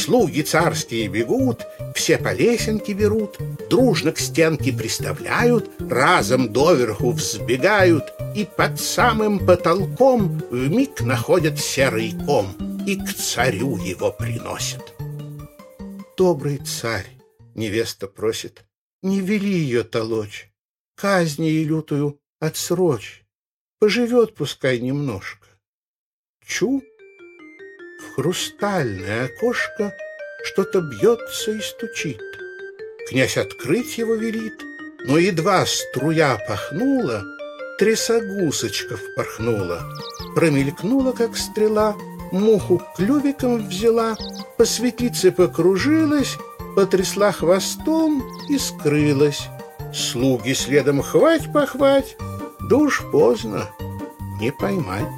Слуги царские бегут, все по лесенке берут, Дружно к стенке приставляют, Разом доверху взбегают И под самым потолком Вмиг находят серый ком И к царю его приносят. Добрый царь, невеста просит, Не вели ее толочь, Казни и лютую отсрочь, Поживет пускай немножко. Чу хрустальное окошко что-то бьется и стучит. Князь открыть его велит, но едва струя пахнула, трясогусочка впорхнула, промелькнула, как стрела, муху клювиком взяла, по светлице покружилась, потрясла хвостом и скрылась. Слуги следом хвать-похвать, да уж поздно, не поймать.